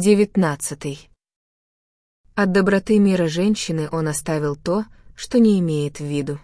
Девятнадцатый. От доброты мира женщины он оставил то, что не имеет в виду.